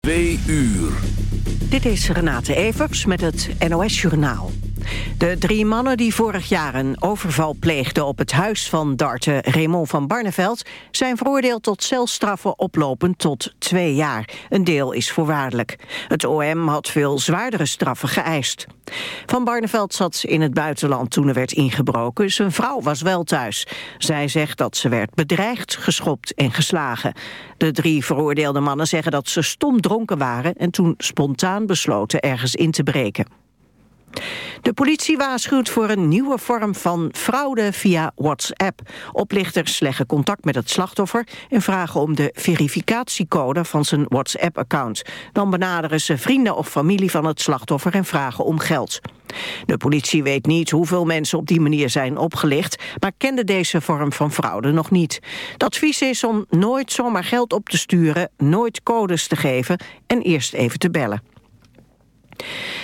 2 uur. Dit is Renate Evers met het NOS Journaal. De drie mannen die vorig jaar een overval pleegden op het huis van darter Raymond van Barneveld zijn veroordeeld tot celstraffen oplopend tot twee jaar. Een deel is voorwaardelijk. Het OM had veel zwaardere straffen geëist. Van Barneveld zat in het buitenland toen er werd ingebroken. Zijn vrouw was wel thuis. Zij zegt dat ze werd bedreigd, geschopt en geslagen. De drie veroordeelde mannen zeggen dat ze stom dronken waren en toen spontaan besloten ergens in te breken. De politie waarschuwt voor een nieuwe vorm van fraude via WhatsApp. Oplichters leggen contact met het slachtoffer en vragen om de verificatiecode van zijn WhatsApp-account. Dan benaderen ze vrienden of familie van het slachtoffer en vragen om geld. De politie weet niet hoeveel mensen op die manier zijn opgelicht, maar kende deze vorm van fraude nog niet. Het advies is om nooit zomaar geld op te sturen, nooit codes te geven en eerst even te bellen.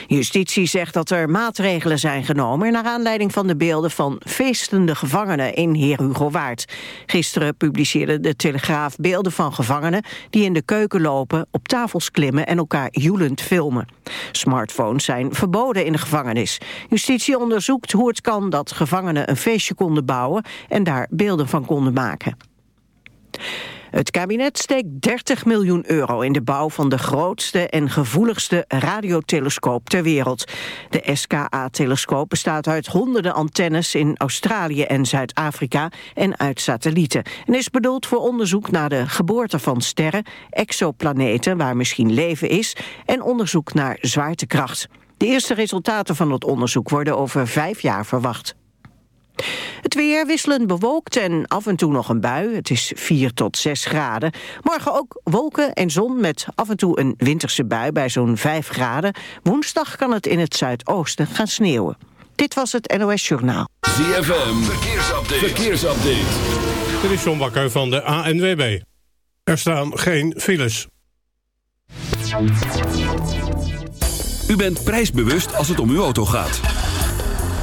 Justitie zegt dat er maatregelen zijn genomen... naar aanleiding van de beelden van feestende gevangenen in Heer Hugo Waard. Gisteren publiceerde de Telegraaf beelden van gevangenen... die in de keuken lopen, op tafels klimmen en elkaar joelend filmen. Smartphones zijn verboden in de gevangenis. Justitie onderzoekt hoe het kan dat gevangenen een feestje konden bouwen... en daar beelden van konden maken. Het kabinet steekt 30 miljoen euro in de bouw van de grootste en gevoeligste radiotelescoop ter wereld. De SKA-telescoop bestaat uit honderden antennes in Australië en Zuid-Afrika en uit satellieten. En is bedoeld voor onderzoek naar de geboorte van sterren, exoplaneten waar misschien leven is en onderzoek naar zwaartekracht. De eerste resultaten van het onderzoek worden over vijf jaar verwacht. Het weer wisselend bewolkt en af en toe nog een bui. Het is 4 tot 6 graden. Morgen ook wolken en zon met af en toe een winterse bui bij zo'n 5 graden. Woensdag kan het in het zuidoosten gaan sneeuwen. Dit was het NOS Journaal. ZFM, verkeersupdate. verkeersupdate. Dit is John Bakker van de ANWB. Er staan geen files. U bent prijsbewust als het om uw auto gaat.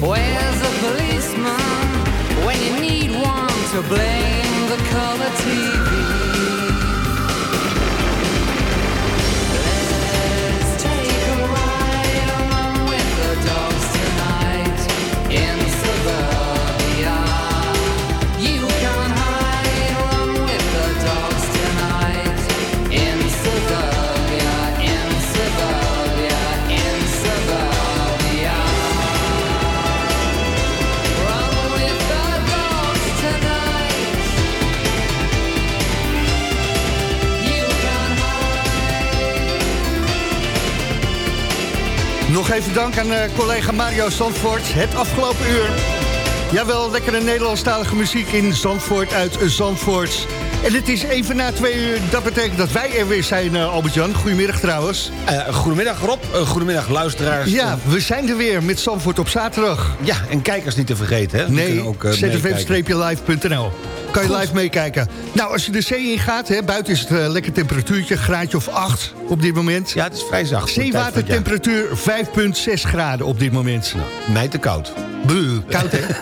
Where's the policeman when you need one to blame the color TV? Nog even dank aan eh, collega Mario Zandvoort. Het afgelopen uur. Jawel, lekkere Nederlandstalige muziek in Zandvoort uit Zandvoort. En het is even na twee uur. Dat betekent dat wij er weer zijn, eh, Albert-Jan. Goedemiddag trouwens. Eh, goedemiddag Rob, goedemiddag luisteraars. Ja, we zijn er weer met Zandvoort op zaterdag. Ja, en kijkers niet te vergeten. Hè? Nee, zfm-live.nl. Kan je live meekijken. Nou, als je de zee in gaat, hè, buiten is het eh, lekker temperatuurtje, graadje of 8 op dit moment. Ja, het is vrij zacht. Zeewatertemperatuur 5,6 graden op dit moment. Mij te koud. Buh, koud hè?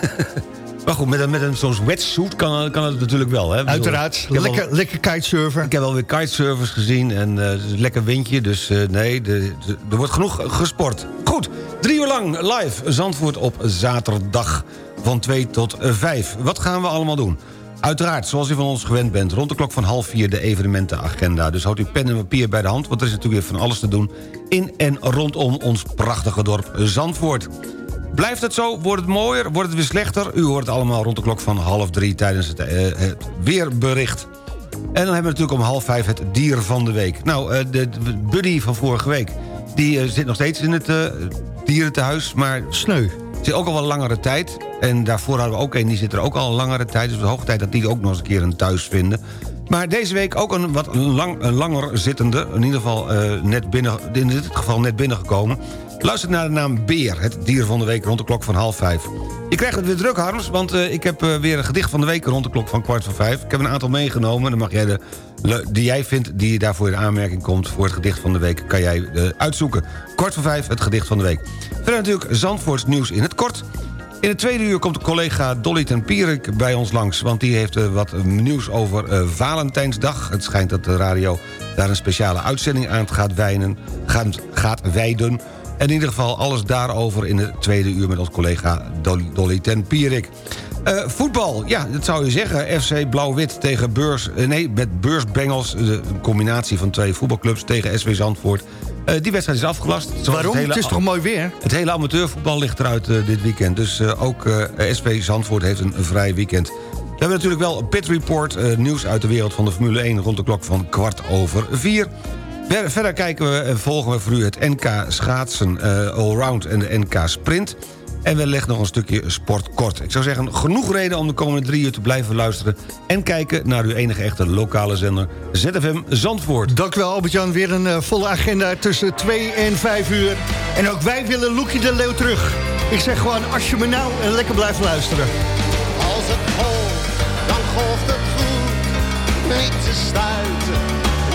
Maar goed, met, een- met een zo'n wetsuit kan, kan het natuurlijk wel. Hè? Uiteraard. Lekker, al- lekker kitesurfen. Ik heb alweer kitesurfers gezien en eh, lekker windje. Dus eh, nee, de- de- er wordt genoeg gesport. Goed, drie uur lang live Zandvoort op zaterdag van 2 tot 5. Wat gaan we allemaal doen? Uiteraard, zoals u van ons gewend bent, rond de klok van half vier de evenementenagenda. Dus houd uw pen en papier bij de hand, want er is natuurlijk weer van alles te doen... in en rondom ons prachtige dorp Zandvoort. Blijft het zo? Wordt het mooier? Wordt het weer slechter? U hoort het allemaal rond de klok van half drie tijdens het, eh, weerbericht. En dan hebben we natuurlijk om half vijf het dier van de week. Nou, eh, de, buddy van vorige week... die eh, zit nog steeds in het eh dierentehuis, maar... Sneu. Zit ook al wel langere tijd. En daarvoor hadden we ook een, die zit er ook al een langere tijd. Dus het hoog tijd dat die ook nog eens een keer een thuis vinden. Maar deze week ook een wat lang, een langer zittende. In ieder geval eh, net binnen, in dit geval net binnengekomen. Luister naar de naam Beer, het dier van de week rond de klok van half vijf. Je krijgt het weer druk, Harms, want eh, ik heb eh, weer een gedicht van de week rond de klok van kwart voor vijf. Ik heb een aantal meegenomen. Dan mag jij de die jij vindt, die daarvoor in aanmerking komt voor het gedicht van de week, kan jij eh, uitzoeken. Kwart voor vijf, het gedicht van de week. Verder natuurlijk Zandvoorts nieuws in het kort. In het tweede uur komt collega Dolly ten Pierik bij ons langs... want die heeft wat nieuws over Valentijnsdag. Het schijnt dat de radio daar een speciale uitzending aan gaat, wijnen, gaat, gaat wijden. En in ieder geval alles daarover in het tweede uur... met ons collega Dolly, ten Pierik. Eh, voetbal, ja, dat zou je zeggen. FC Blauw-Wit tegen Beurs... eh, nee, met Beurs Bengals. de- Een combinatie van twee voetbalclubs tegen SV Zandvoort. Eh, die wedstrijd is afgelast. Waarom? hele- Het is toch mooi weer? het hele amateurvoetbal ligt eruit dit weekend. Dus ook SV Zandvoort heeft een, vrij weekend. We hebben natuurlijk wel pit report, nieuws uit de wereld van de Formule 1... rond de klok van kwart over vier. Ver- verder kijken we en volgen we voor u het NK schaatsen eh, allround en de NK sprint. En we leggen nog een stukje sport kort. Ik zou zeggen, genoeg reden om de komende drie uur te blijven luisteren... en kijken naar uw enige echte lokale zender ZFM Zandvoort. Dank u wel, Albert-Jan. Weer een eh, volle agenda tussen 2 en 5 uur. En ook wij willen Loekie de Leeuw terug. Ik zeg gewoon, als je me nou en lekker blijft luisteren. Als het golft, dan golft het goed. Niet te stuiten,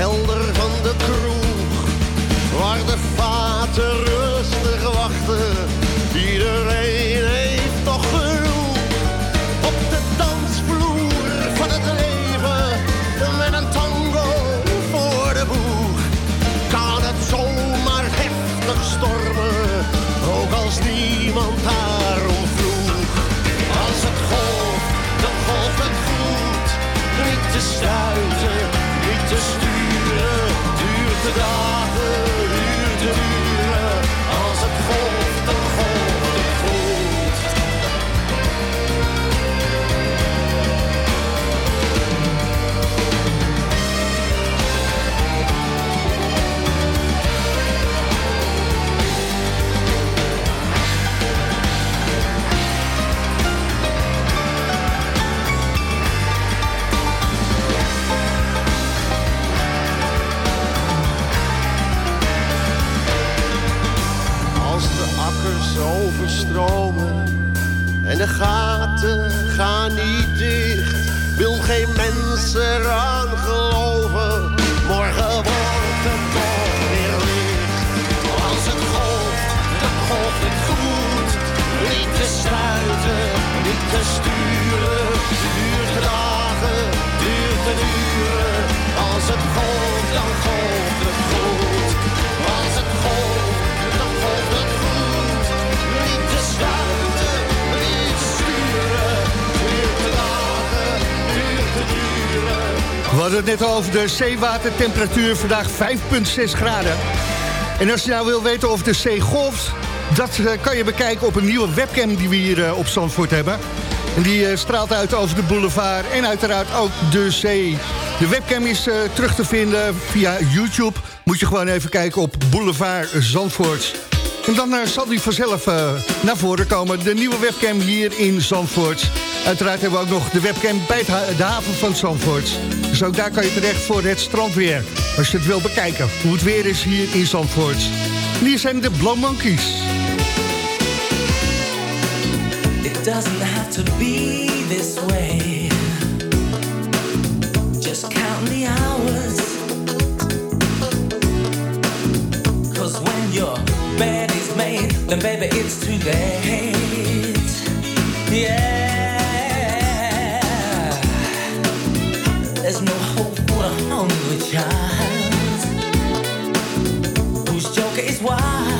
Helder van de kroeg, waar de vader the dark. Het net al over de zeewatertemperatuur, vandaag 5,6 graden. En als je nou wil weten of de zee golft... dat eh, kan je bekijken op een nieuwe webcam die we hier eh, op Zandvoort hebben. En die eh, straalt uit over de boulevard en uiteraard ook de zee. De webcam is terug te vinden via YouTube. Moet je gewoon even kijken op Boulevard Zandvoort. En dan zal die vanzelf naar voren komen. De nieuwe webcam hier in Zandvoort. Uiteraard hebben we ook nog de webcam bij de haven van Zandvoort. Dus ook daar kan je terecht voor het strandweer. Als je het wil bekijken hoe het weer is hier in Zandvoort. Hier zijn de Blow Monkeys. It doesn't have to be this way. Just count the hours. Cause when your bed is made, then baby it's too late. Yeah. There's no hope for a hungry child whose joker is wild.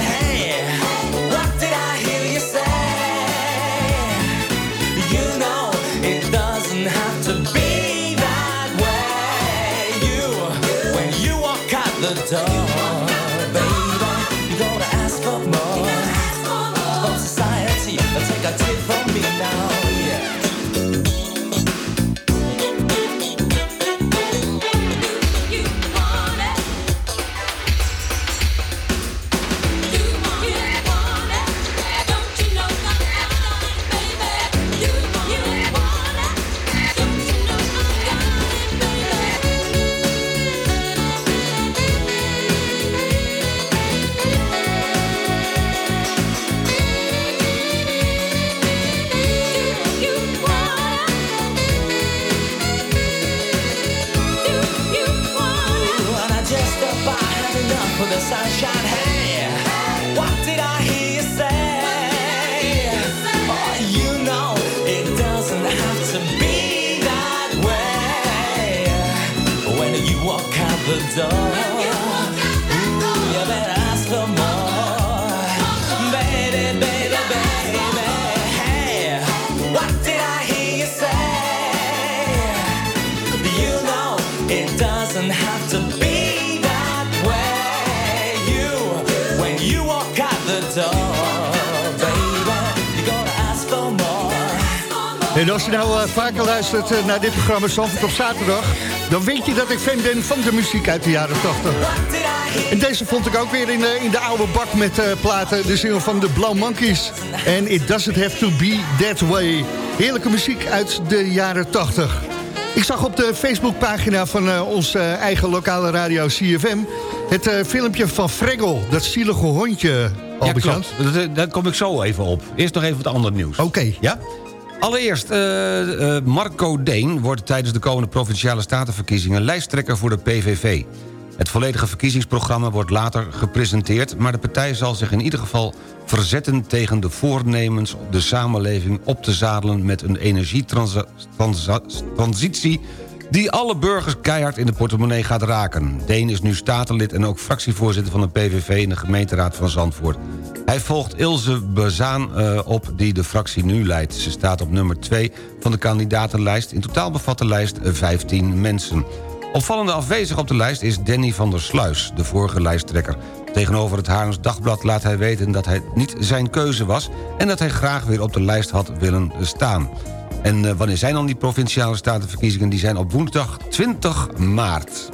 Luistert eh, naar dit programma Zandvoort op zaterdag... dan weet je dat ik fan ben van de muziek uit de jaren 80. En deze vond ik ook weer in, de- in de oude bak met eh, platen. De single van de Blow Monkeys. En It Doesn't Have To Be That Way. Heerlijke muziek uit de jaren 80. Ik zag op de Facebookpagina van eh, onze eigen lokale radio CFM... het eh, filmpje van Fregel, dat zielige hondje, Ja, klopt. Dat- Daar kom ik zo even op. Eerst nog even wat ander nieuws. Oké. Ja? Allereerst, eh, eh, Marco Deen wordt tijdens de komende Provinciale Statenverkiezingen... lijsttrekker voor de PVV. Het volledige verkiezingsprogramma wordt later gepresenteerd... maar de partij zal zich in ieder geval verzetten tegen de voornemens... de samenleving op te zadelen met een energietransitie... die alle burgers keihard in de portemonnee gaat raken. Deen is nu statenlid en ook fractievoorzitter van de PVV... in de gemeenteraad van Zandvoort. Hij volgt Ilse Bezaan eh, op, die de fractie nu leidt. Ze staat op nummer 2 van de kandidatenlijst. In totaal bevat de lijst eh, 15 mensen. Opvallende afwezig op de lijst is Danny van der Sluis, de vorige lijsttrekker. Tegenover het Haarlems Dagblad laat hij weten dat het niet zijn keuze was... en dat hij graag weer op de lijst had willen staan. En eh, wanneer zijn dan die provinciale statenverkiezingen? Die zijn op woensdag 20 maart.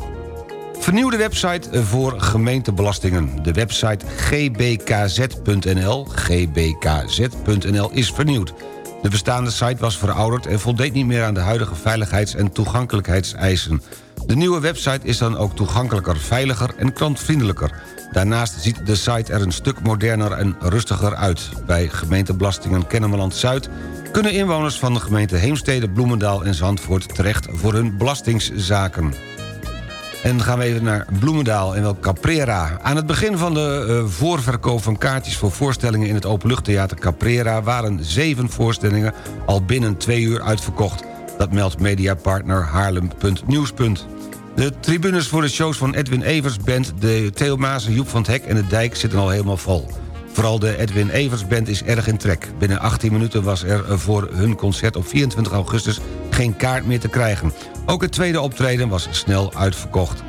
Vernieuwde website voor gemeentebelastingen. De website gbkz.nl gbkz.nl is vernieuwd. De bestaande site was verouderd en voldeed niet meer aan de huidige veiligheids- en toegankelijkheidseisen. De nieuwe website is dan ook toegankelijker, veiliger en klantvriendelijker. Daarnaast ziet de site er een stuk moderner en rustiger uit. Bij gemeentebelastingen Kennemerland-Zuid kunnen inwoners van de gemeente Heemstede, Bloemendaal en Zandvoort terecht voor hun belastingszaken. En gaan we even naar Bloemendaal en wel Caprera. Aan het begin van de eh, voorverkoop van kaartjes voor voorstellingen... in het Openluchttheater Caprera waren zeven voorstellingen... al binnen twee uur uitverkocht. Dat meldt mediapartner Haarlem.nieuws. De tribunes voor de shows van Edwin Evers Band... de Theo Joep van het Hek en de Dijk zitten al helemaal vol. Vooral de Edwin Evers Band is erg in trek. Binnen 18 minuten was er voor hun concert op 24 augustus geen kaart meer te krijgen. Ook het tweede optreden was snel uitverkocht.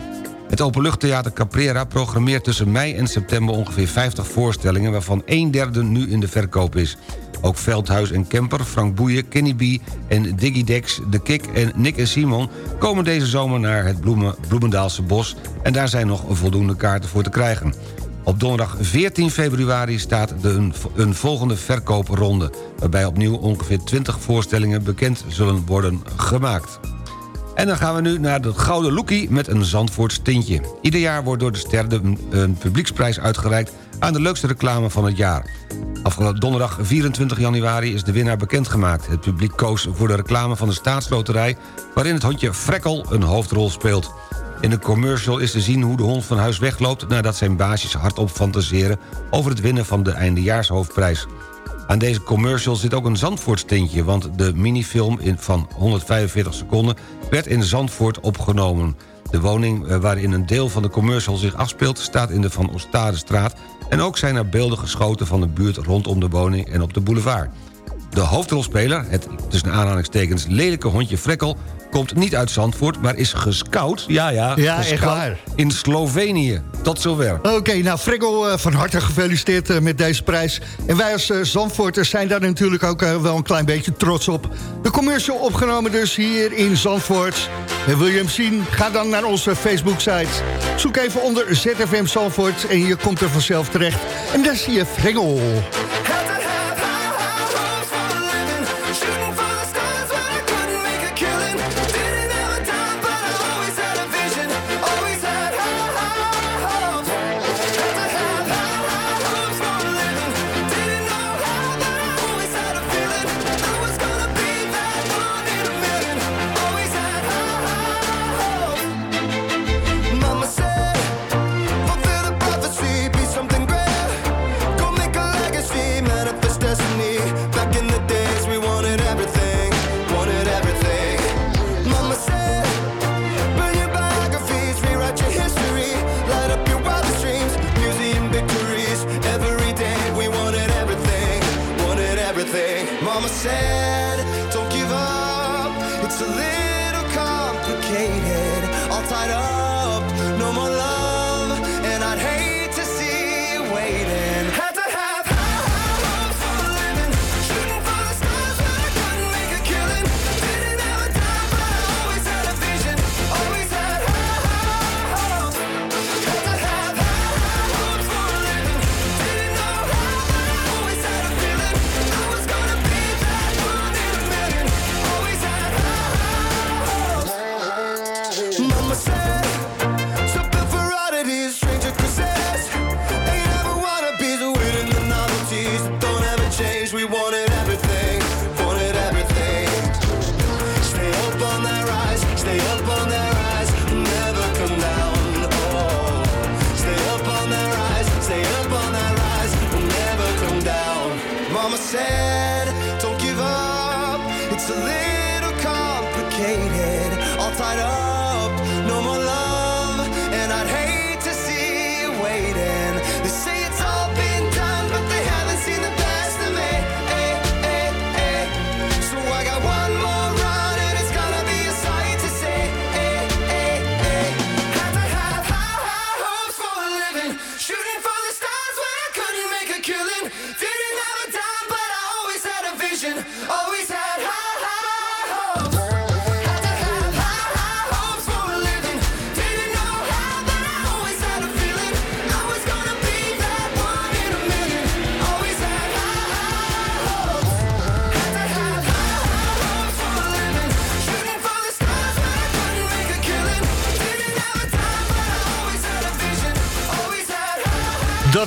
Het Openluchttheater Caprera programmeert tussen mei en september ongeveer 50 voorstellingen... waarvan een derde nu in de verkoop is. Ook Veldhuis en Kemper, Frank Boeien, Kenny B en Diggy Dex, De Kik en Nick en Simon... komen deze zomer naar het Bloemen, Bloemendaalse Bos... en daar zijn nog voldoende kaarten voor te krijgen. Op donderdag 14 februari staat de, een, een volgende verkoopronde... waarbij opnieuw ongeveer 20 voorstellingen bekend zullen worden gemaakt. En dan gaan we nu naar de Gouden Loekie met een Zandvoorts tintje. Ieder jaar wordt door de ster een publieksprijs uitgereikt... aan de leukste reclame van het jaar. Afgelopen donderdag 24 januari is de winnaar bekendgemaakt. Het publiek koos voor de reclame van de staatsloterij... waarin het hondje Frekkel een hoofdrol speelt. In de commercial is te zien hoe de hond van huis wegloopt... nadat zijn baasjes hardop fantaseren over het winnen van de eindejaarshoofdprijs. Aan deze commercial zit ook een Zandvoortstintje... want de minifilm in- van 145 seconden werd in Zandvoort opgenomen. De woning eh, waarin een deel van de commercial zich afspeelt... staat in de Van Ostadestraat... en ook zijn er beelden geschoten van de buurt rondom de woning en op de boulevard. De hoofdrolspeler, het tussen aanhalingstekens lelijke hondje Frekkel... komt niet uit Zandvoort, maar is gescout, ja ja, Ja, echt gescout waar. in Slovenië. Tot zover. Oké, nou Fregel, eh, van harte gefeliciteerd eh, met deze prijs. En wij als eh, Zandvoorters zijn daar natuurlijk ook wel een klein beetje trots op. De commercial opgenomen dus hier in Zandvoort. En wil je hem zien? Ga dan naar onze Facebook-site. Zoek even onder ZFM Zandvoort en je komt er vanzelf terecht. En daar zie je Fregel.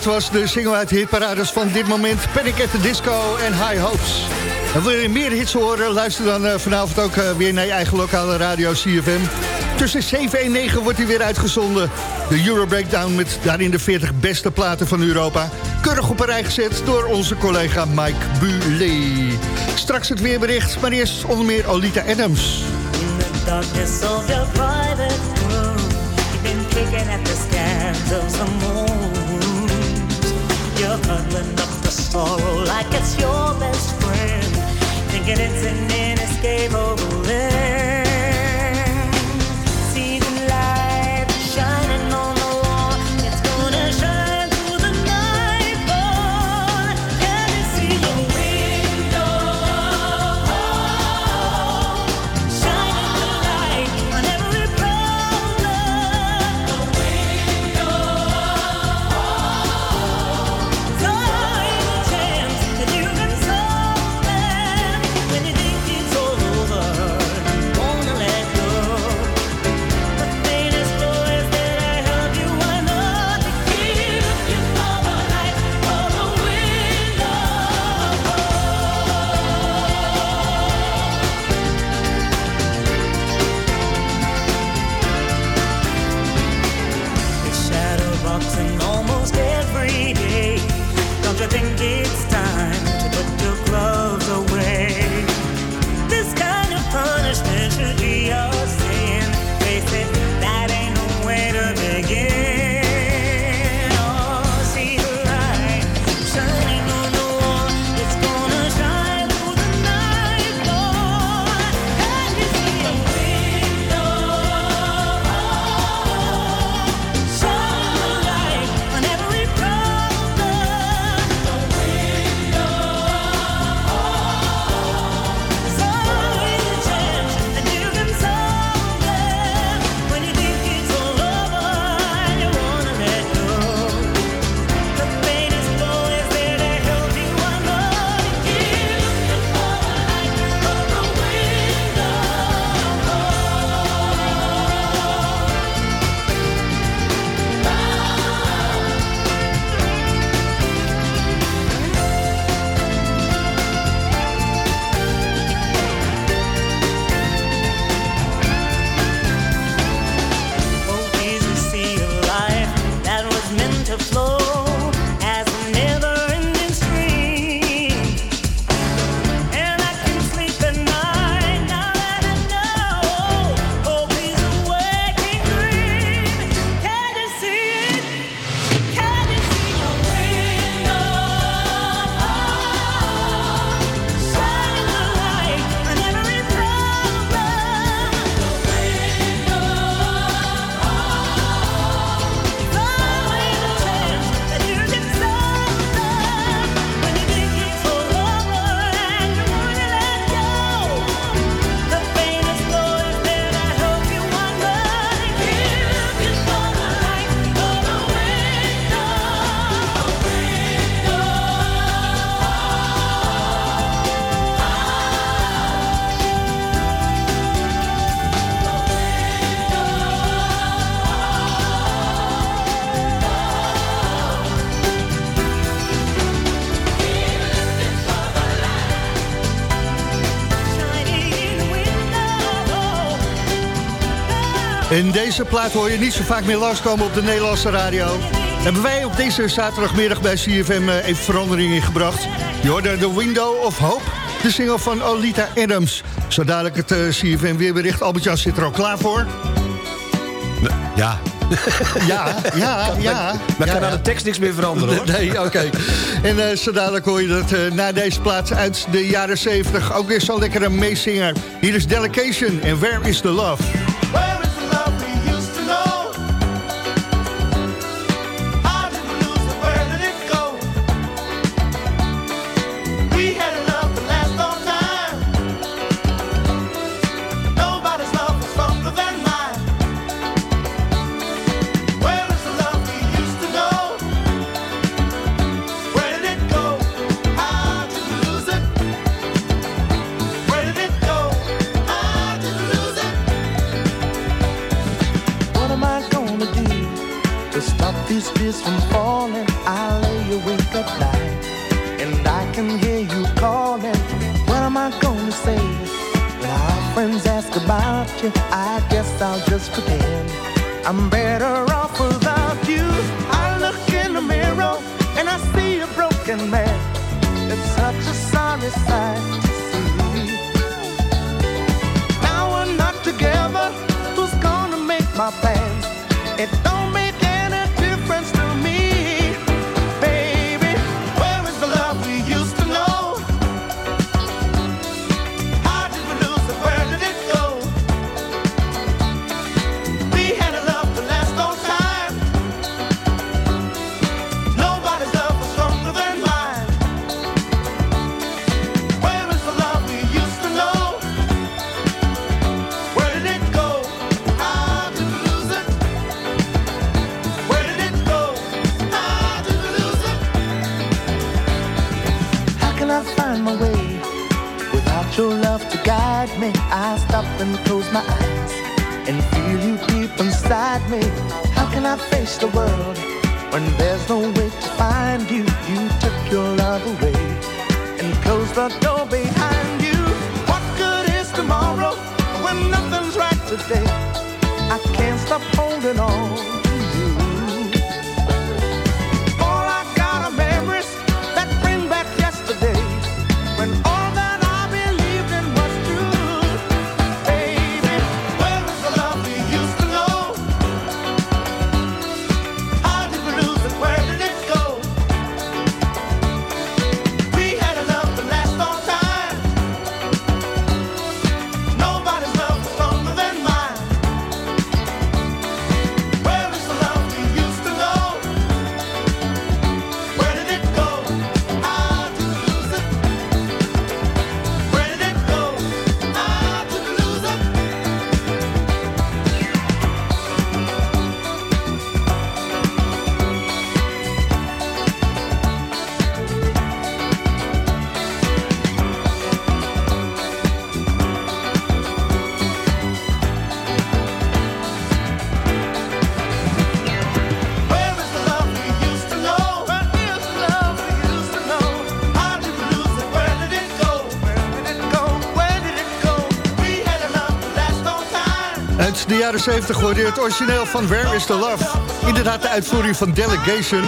Dat was de single uit de hitparades van dit moment. Panic at the Disco en High Hopes. Wil je meer hits horen? Luister dan uh, vanavond ook uh, weer naar je eigen lokale radio CFM. Tussen 7 en 9 wordt hij weer uitgezonden. De Euro Breakdown met daarin de 40 beste platen van Europa. Keurig op een rij gezet door onze collega Mike Buley. Straks het weerbericht, maar eerst onder meer Olita Adams. In the darkness of your private room picking at the of You're huddling up the sorrow like it's your best friend. Thinking it's an inescapable end En deze plaat hoor je niet zo vaak meer langskomen op de Nederlandse radio. Hebben wij op deze zaterdagmiddag bij CFM eh, even verandering in gebracht. Je hoorde The Window of Hope, de single van Olita Adams. Zo dadelijk het eh, CFM weerbericht. Albert-Jan zit er al klaar voor. Ja. Ja, ja, ja. Maar ja, kan aan de tekst niks meer veranderen hoor. Nee, oké. En eh, zo dadelijk hoor je dat na deze plaats uit de jaren 70 ook weer zo'n lekkere meezinger. Hier is Delegation en Where is the Love? Jaren 70 hoorde je het origineel van Where is the Love. Inderdaad de uitvoering van Delegation.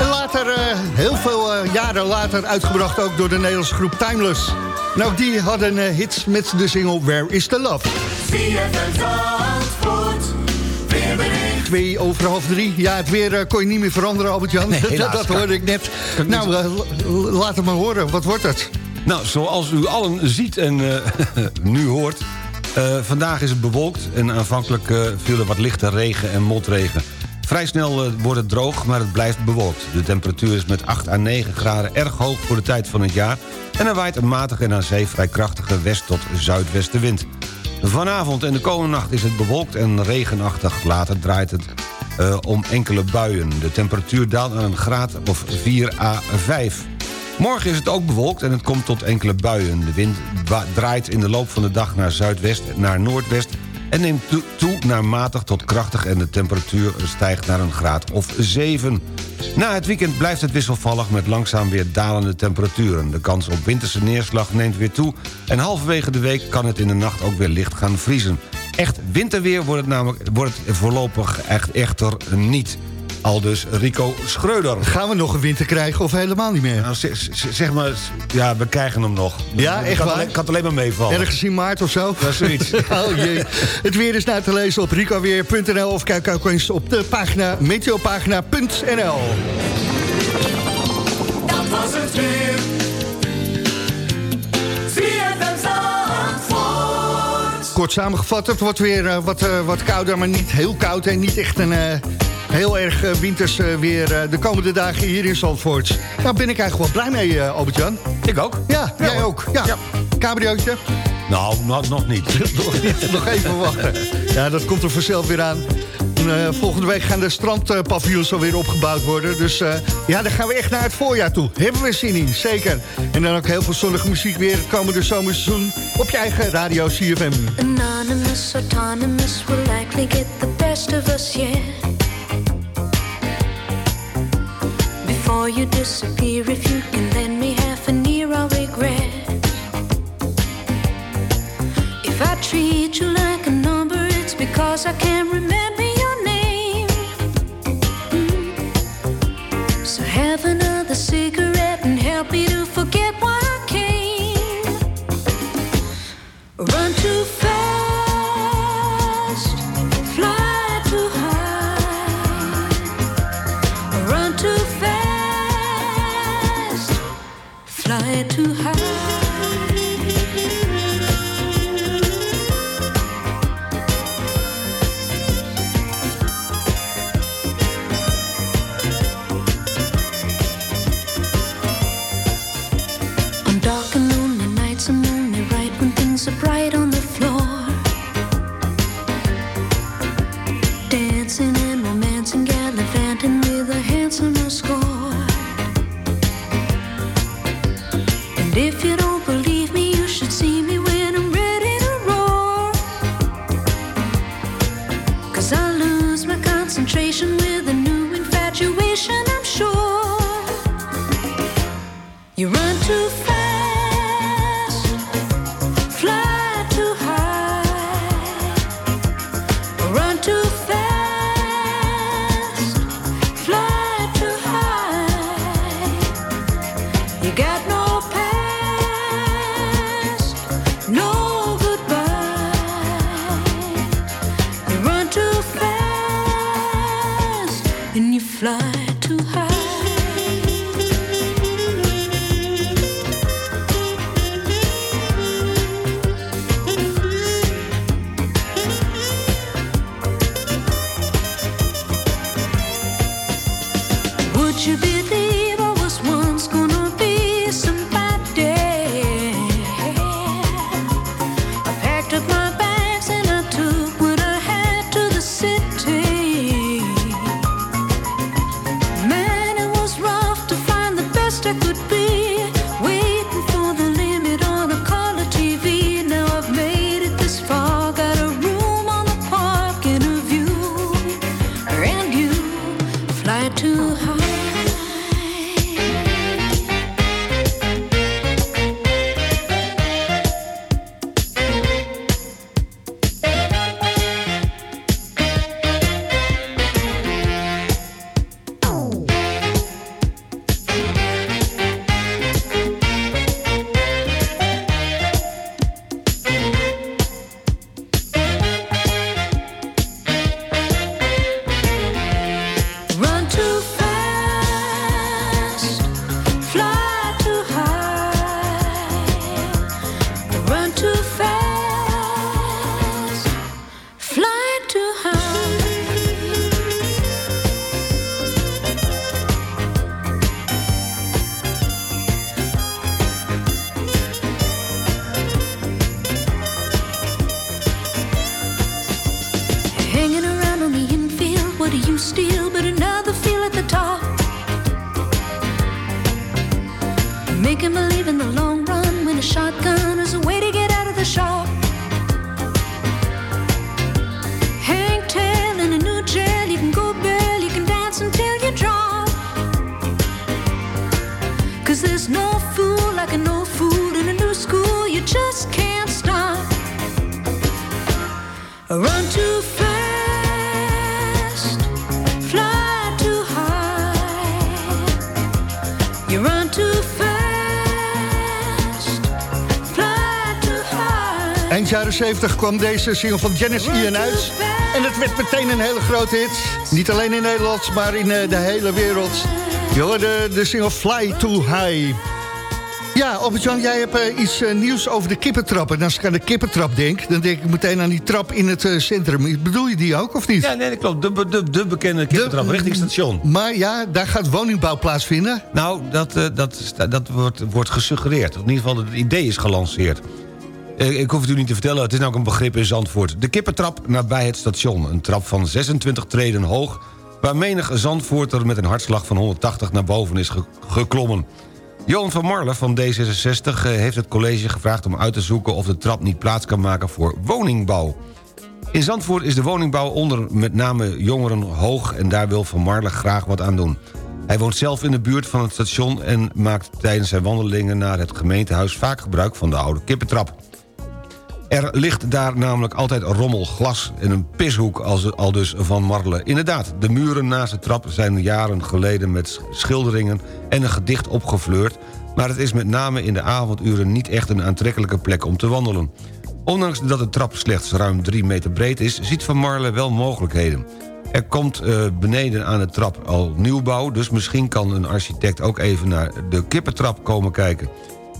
En later, eh, heel veel eh, jaren later, uitgebracht ook door de Nederlandse groep Timeless. Ook die hadden eh, hits met de single Where is the Love. Twee over half drie. Ja, het weer kon je niet meer veranderen, Albert-Jan. Nee, dat, dat hoorde ik net. Nou, laat het maar horen. Wat wordt het? Nou, zoals u allen ziet en nu hoort... eh, vandaag is het bewolkt en aanvankelijk eh, viel er wat lichte regen en motregen. Vrij snel eh, wordt het droog, maar het blijft bewolkt. De temperatuur is met 8 à 9 graden erg hoog voor de tijd van het jaar... en er waait een matige en aan zee vrij krachtige west- tot zuidwestenwind. Vanavond en de komende nacht is het bewolkt en regenachtig. Later draait het om enkele buien. De temperatuur daalt naar een graad of 4 à 5. Morgen is het ook bewolkt en het komt tot enkele buien. De wind draait in de loop van de dag naar zuidwest naar noordwest... en neemt to- toe naar matig tot krachtig... en de temperatuur stijgt naar een graad of 7. Na het weekend blijft het wisselvallig met langzaam weer dalende temperaturen. De kans op winterse neerslag neemt weer toe... en halverwege de week kan het in de nacht ook weer licht gaan vriezen. Echt winterweer wordt het, namelijk, wordt het voorlopig echt echter niet. Aldus Rico Schreuder. Gaan we nog een winter krijgen of helemaal niet meer? Nou, zeg, zeg maar, ja, we krijgen hem nog. Ja, Ik echt kan waar? alleen- kan het alleen maar meevallen. Ergens in maart of zo? Ja, zoiets. oh jee. Het weer is na te lezen op ricoweer.nl of kijk ook eens op de pagina meteopagina.nl. Dat was het weer. Kort samengevat, het wordt weer eh, wat, eh, wat kouder, maar niet heel koud... en niet echt een eh, heel erg eh, winters eh, weer eh, de komende dagen hier in Zandvoort. Daar ben ik eigenlijk wel blij mee, Albert-Jan. Ik ook. Ja, jij hoor. ook. Ja. Cabriootje? Nou, nog, nog niet. nog even wachten. Ja, dat komt er vanzelf weer aan. En, volgende week gaan de strandpaviljoens alweer opgebouwd worden. Dus eh, ja, dan gaan we echt naar het voorjaar toe. Hebben we zin in, zeker. En dan ook heel veel zonnige muziek weer het komende zomerseizoen... op je eigen radio CFM. Anonymous, autonomous will likely get the best of us, yeah. Before you disappear, if you can lend me half an ear, I'll regret. If I treat you like a number, it's because I can't remember your name. Mm. So have another cigarette and help me to forget with a jaren 70 kwam deze single van Janice Ian uit. En het werd meteen een hele grote hit. Niet alleen in Nederland, maar in eh, de hele wereld. Je hoorde de single Fly Too High. Ja, Albert-Jan, jij hebt eh, iets eh, nieuws over de kippentrap. En als ik aan de kippentrap denk, dan denk ik meteen aan die trap in het centrum. Bedoel je die ook, of niet? Ja, nee, dat klopt. De, de, de bekende kippentrap richting station. Maar ja, daar gaat woningbouw plaatsvinden. Nou, dat, dat, dat wordt, wordt gesuggereerd. In ieder geval, het idee is gelanceerd. Eh, Ik hoef het u niet te vertellen, het is ook een begrip in Zandvoort. De kippentrap nabij het station. Een trap van 26 treden hoog... waar menig Zandvoorter met een hartslag van 180 naar boven is ge- geklommen. Johan van Marle van D66 eh, heeft het college gevraagd om uit te zoeken... of de trap niet plaats kan maken voor woningbouw. In Zandvoort is de woningbouw onder met name jongeren hoog... en daar wil Van Marle graag wat aan doen. Hij woont zelf in de buurt van het station... en maakt tijdens zijn wandelingen naar het gemeentehuis... vaak gebruik van de oude kippentrap. Er ligt daar namelijk altijd rommel, glas en een pishoek, als, al dus Van Marle. Inderdaad, de muren naast de trap zijn jaren geleden... met schilderingen en een gedicht opgefleurd... maar het is met name in de avonduren niet echt een aantrekkelijke plek om te wandelen. Ondanks dat de trap slechts ruim 3 meter breed is... ziet Van Marle wel mogelijkheden. Er komt eh, beneden aan de trap al nieuwbouw... dus misschien kan een architect ook even naar de kippentrap komen kijken.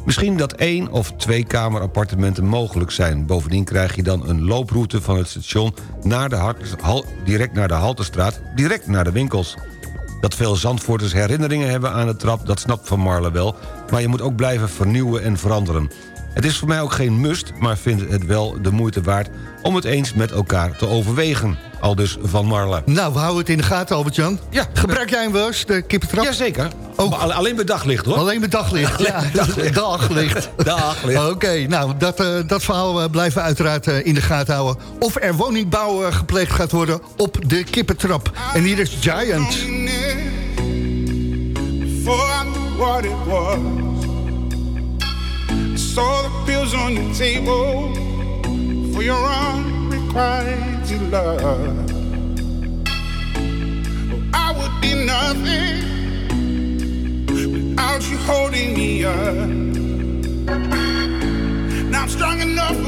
Misschien dat één of twee kamerappartementen mogelijk zijn. Bovendien krijg je dan een looproute van het station... Naar de direct naar de Halterstraat, direct naar de winkels. Dat veel Zandvoorters herinneringen hebben aan de trap... dat snapt Van Marle wel, maar je moet ook blijven vernieuwen en veranderen. Het is voor mij ook geen must, maar vind het wel de moeite waard... om het eens met elkaar te overwegen. Al dus Van Marle. Nou, we houden het in de gaten, Albert-Jan. Ja. Gebruik jij hem wel eens, de kippentrap? Jazeker. Ook. alleen bij daglicht, hoor. Alleen bij daglicht, ja. daglicht. daglicht. Daglicht. Oké, nou, dat, uh, dat verhaal uh, blijven we uiteraard uh, in de gaten houden. Of er woningbouw gepleegd gaat worden op de kippentrap. En hier is Giant. For what it was saw the pills on your table for your unrequited love. Oh, I would be nothing without you holding me up. Now I'm strong enough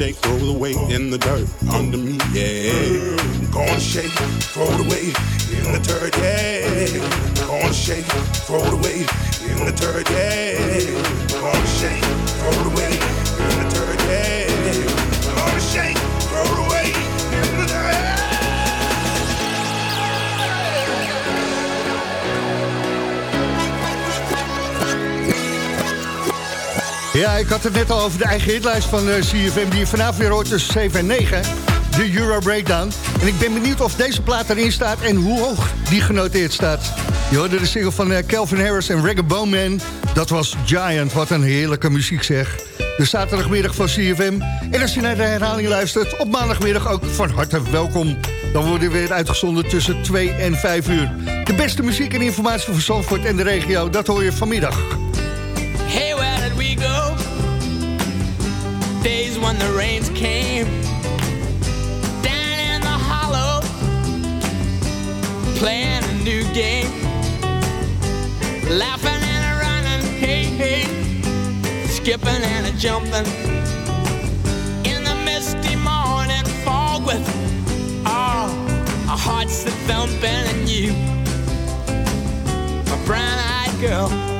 shake, roll away in the dirt under me, yeah. Gonna shake, it away ik had het net al over de eigen hitlijst van uh, CFM... die je vanavond weer hoort tussen 7 en 9. De Euro Breakdown. En ik ben benieuwd of deze plaat erin staat... en hoe hoog die genoteerd staat. Je hoorde de single van uh, Calvin Harris en Reggae Bowman. Dat was Giant. Wat een heerlijke muziek zeg. De zaterdagmiddag van CFM. En als je naar de herhaling luistert... op maandagmiddag ook van harte welkom. Dan worden we weer uitgezonden tussen 2 en 5 uur. De beste muziek en informatie voor Zandvoort en de regio... dat hoor je vanmiddag. Days when the rains came. Down in the hollow. playing a new game, laughing and a running, hey hey, skipping and a jumping in the misty morning fog with ah, all our hearts that thumping and you, my brown-eyed girl.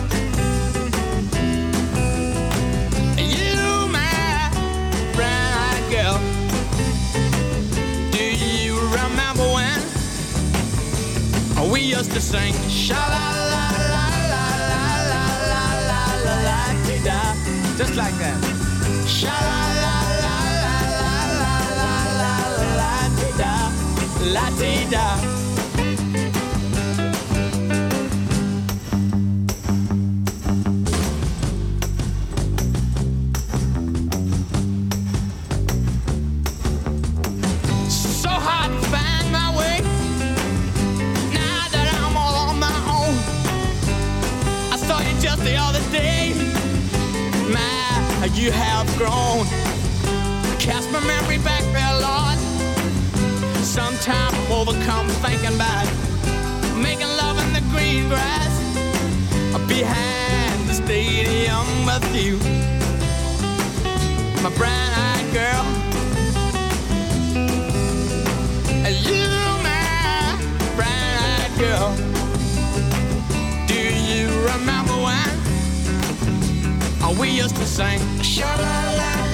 Used to sing sha la la la la la la la la la la da just like that. Sha la la la la la la la la la la da la dee da. Thinking about making love in the green grass behind the stadium with you, my brown-eyed girl. You, my brown-eyed girl. Do you remember when we used to sing? Sha la la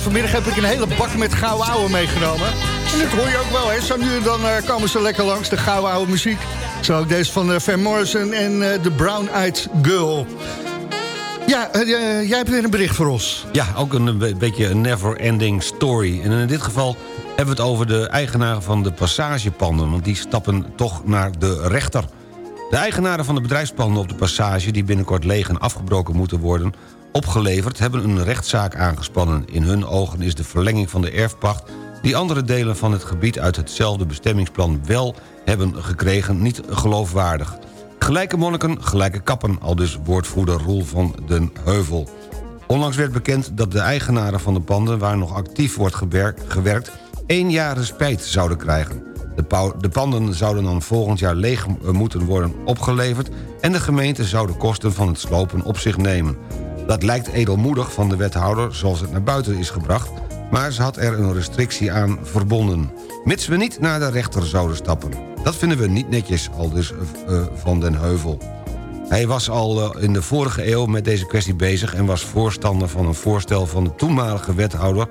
Vanmiddag heb ik een hele bak met gouden ouwe meegenomen. En dat hoor je ook wel, hè. Zo nu en dan eh, komen ze lekker langs, de gouden ouwe muziek. Zo ook deze van eh, Van Morrison en eh, The Brown Eyed Girl. Ja, eh, eh, jij hebt weer een bericht voor ons. Ja, ook een be- beetje een never-ending story. En in dit geval hebben we het over de eigenaren van de passagepanden... want die stappen toch naar de rechter. De eigenaren van de bedrijfspanden op de passage... die binnenkort leeg en afgebroken moeten worden opgeleverd... hebben een rechtszaak aangespannen. In hun ogen is de verlenging van de erfpacht... die andere delen van het gebied uit hetzelfde bestemmingsplan wel hebben gekregen... niet geloofwaardig. Gelijke monniken, gelijke kappen, al dus woordvoerder Roel van den Heuvel. Onlangs werd bekend dat de eigenaren van de panden... waar nog actief wordt gewerkt, één jaar respijt zouden krijgen. De, de panden zouden dan volgend jaar leeg moeten worden opgeleverd... en de gemeente zou de kosten van het slopen op zich nemen. Dat lijkt edelmoedig van de wethouder zoals het naar buiten is gebracht... maar ze had er een restrictie aan verbonden. Mits we niet naar de rechter zouden stappen. Dat vinden we niet netjes, al dus eh, eh, Van den Heuvel. Hij was al eh, in de vorige eeuw met deze kwestie bezig... en was voorstander van een voorstel van de toenmalige wethouder...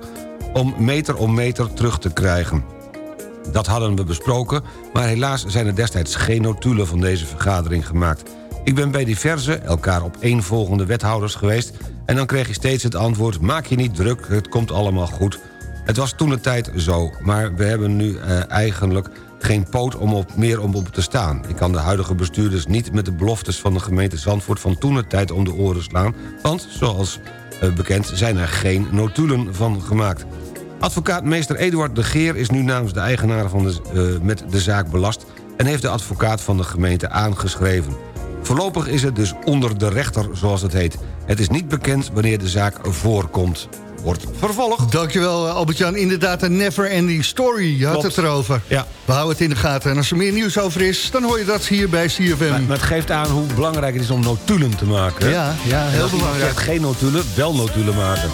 om meter om meter terug te krijgen. Dat hadden we besproken, maar helaas zijn er destijds geen notulen van deze vergadering gemaakt. Ik ben bij diverse, elkaar op één volgende wethouders geweest... en dan kreeg je steeds het antwoord, maak je niet druk, het komt allemaal goed. Het was toen de tijd zo, maar we hebben nu eh, eigenlijk geen poot om op, meer om op te staan. Ik kan de huidige bestuurders niet met de beloftes van de gemeente Zandvoort... van toen de tijd om de oren slaan, want zoals eh, bekend zijn er geen notulen van gemaakt. Advocaat meester Eduard de Geer is nu namens de eigenaren van de, eh, met de zaak belast... en heeft de advocaat van de gemeente aangeschreven. Voorlopig is het dus onder de rechter, zoals het heet. Het is niet bekend wanneer de zaak voorkomt. Wordt vervolgd. Dankjewel eh, Albert-Jan. Inderdaad een never-ending story. Je had Klopt. het erover. Ja. We houden het in de gaten. En als er meer nieuws over is, dan hoor je dat hier bij CFM. Maar, maar het geeft aan hoe belangrijk het is om notulen te maken. Ja, ja, heel belangrijk. zegt geen notulen, wel notulen maken.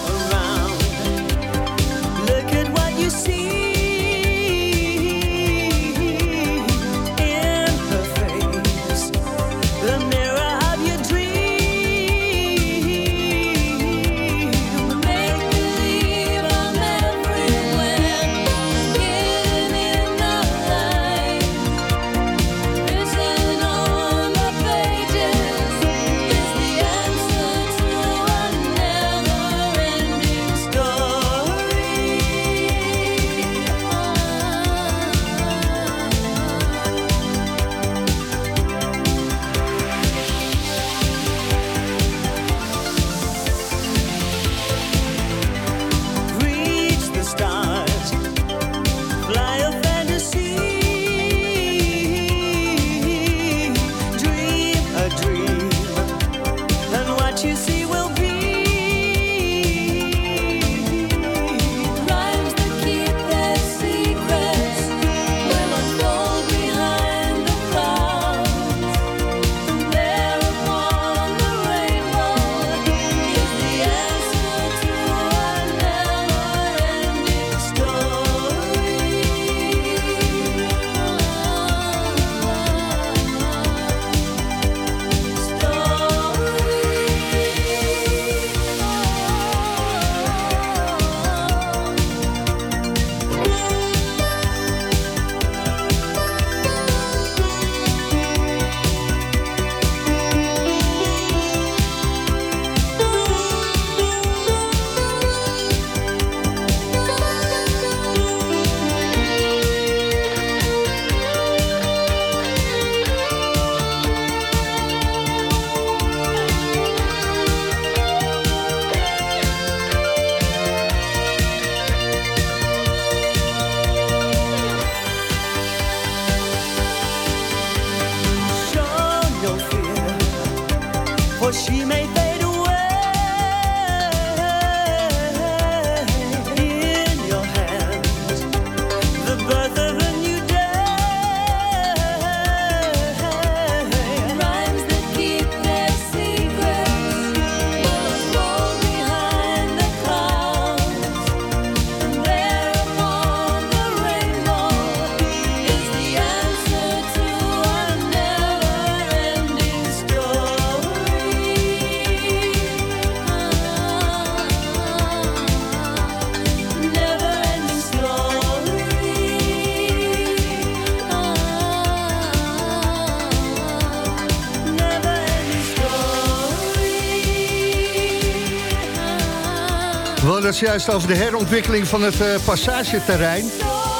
dat juist over de herontwikkeling van het uh, passageterrein.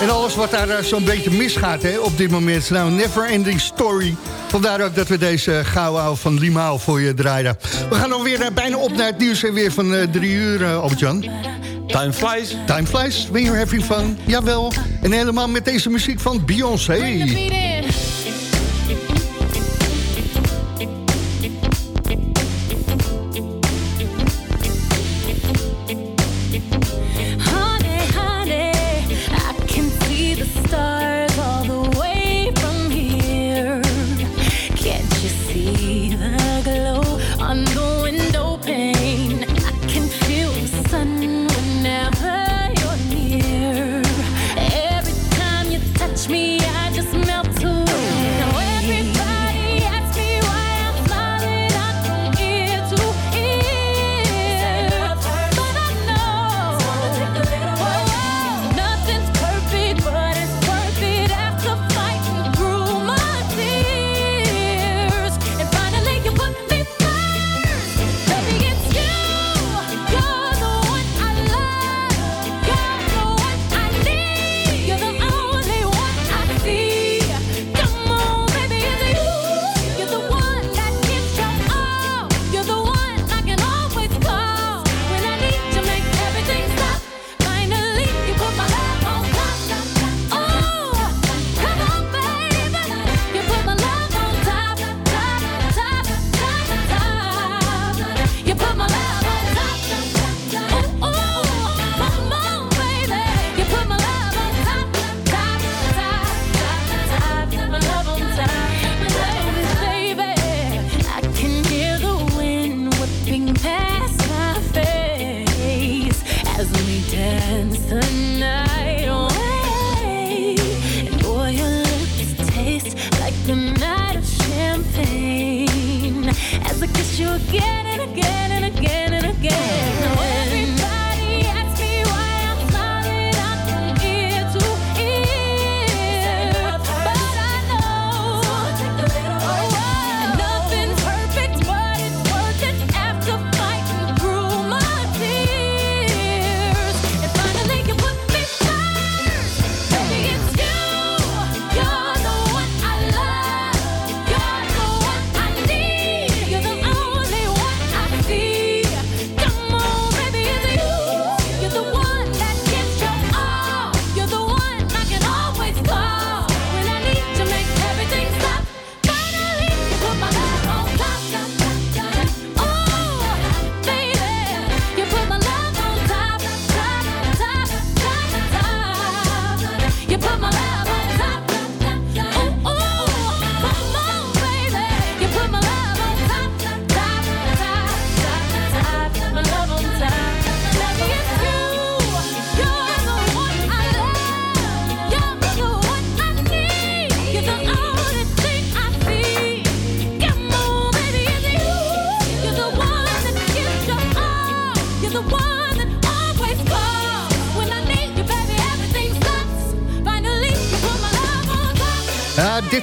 En alles wat daar eh, zo'n beetje misgaat hè, op dit moment. Nou, never ending story. Vandaar ook dat we deze eh, gauwouw van Limaal voor je draaiden. We gaan dan weer bijna op naar het nieuws en weer van drie uur, Albert-Jan. Time flies. Time flies, when you're having fun. Jawel. En helemaal met deze muziek van Beyoncé.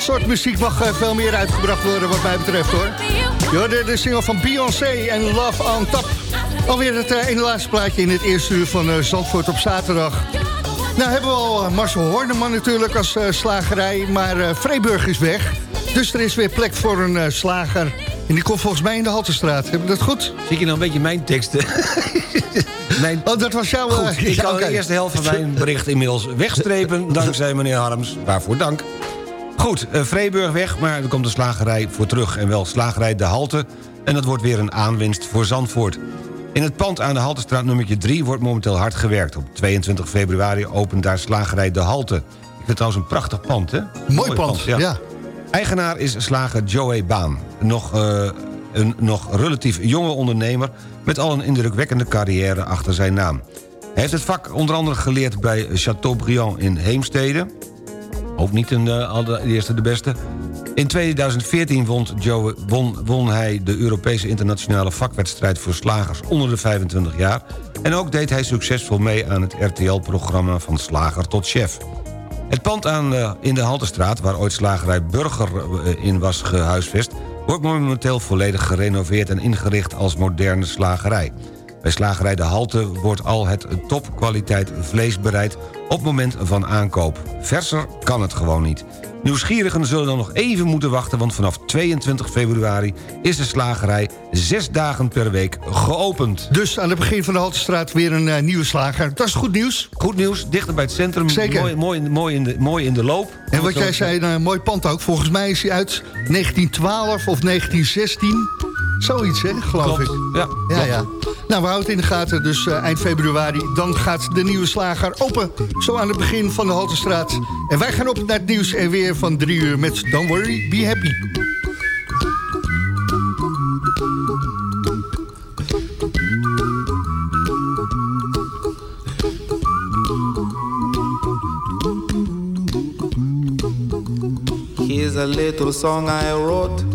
soort muziek mag eh, veel meer uitgebracht worden wat mij betreft hoor. Je de, single van Beyoncé en Love on Top. Alweer het uh, ene laatste plaatje in het eerste uur van uh, Zandvoort op zaterdag. Nou hebben we al Marcel Horneman natuurlijk als slagerij, maar uh, is weg. Dus er is weer plek voor een slager. En die komt volgens mij in de Haltestraat. Heb ik dat goed? Zie je nou een beetje mijn teksten? mijn... Oh, dat was jouw... Ik kan de eerste helft van mijn bericht inmiddels wegstrepen... dankzij meneer Harms. Waarvoor dank. Goed, eh, Vreeburg weg, maar er komt een slagerij voor terug. En wel slagerij De Halte. En dat wordt weer een aanwinst voor Zandvoort. In het pand aan de Haltestraat nummertje 3 wordt momenteel hard gewerkt. Op 22 februari opent daar slagerij De Halte. Ik vind het trouwens een prachtig pand, hè? Mooi pand, ja. Eigenaar is slager Joey Baan. Nog, eh, een nog relatief jonge ondernemer... met al een indrukwekkende carrière achter zijn naam. Hij heeft het vak onder andere geleerd bij Chateaubriand in Heemstede. Ook niet een, eh, de eerste de beste. In 2014 won, Joe, won, won hij de Europese internationale vakwedstrijd voor slagers onder de 25 jaar. En ook deed hij succesvol mee aan het RTL-programma van slager tot chef. Het pand aan, eh, in de Haltestraat, waar ooit slagerij Burger eh, in was gehuisvest... wordt momenteel volledig gerenoveerd en ingericht als moderne slagerij. Bij slagerij De Halte wordt al het topkwaliteit vlees bereid op moment van aankoop. Verser kan het gewoon niet. Nieuwsgierigen zullen dan nog even moeten wachten... want vanaf 22 februari is de slagerij zes dagen per week geopend. Dus aan het begin van de Haltestraat weer een eh, nieuwe slager. Dat is goed nieuws. Goed nieuws, dichter bij het centrum. Zeker. Mooi, mooi, in- mooi, in, de, mooi in de loop. En wat jij zei, een mooi pand ook. Volgens mij is hij uit 1912 of 1916. Zoiets, hè, geloof Klopt. ik. Ja, ja, ja. Nou, we houden het in de gaten. Dus eh, eind februari, dan gaat de nieuwe slager open. Zo aan het begin van de Haltestraat. En wij gaan op naar het nieuws en weer van drie uur met Don't Worry, Be Happy. Here's a little song I wrote.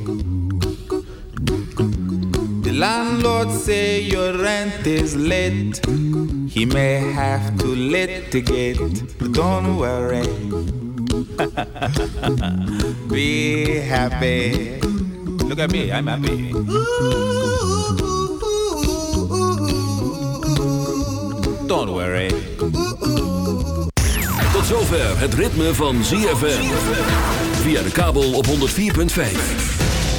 Say your rent is late. He may have to litigate. But don't worry. Be happy. Look at me, I'm happy. Don't worry. Tot zover het ritme van ZFM. Via de kabel op 104.5.